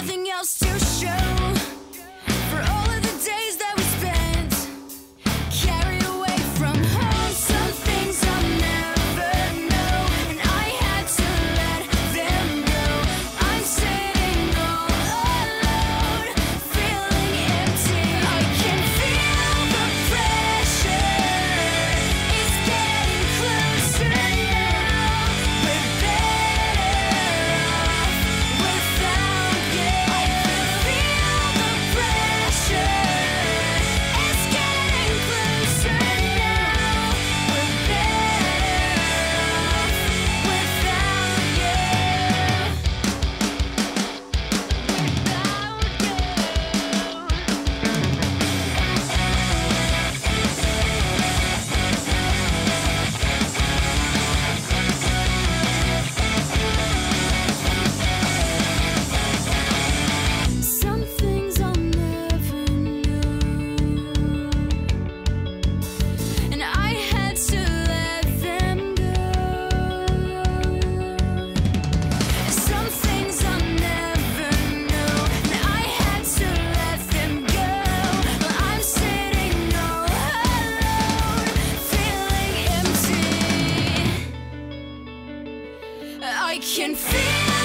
nothing else to show. Can feel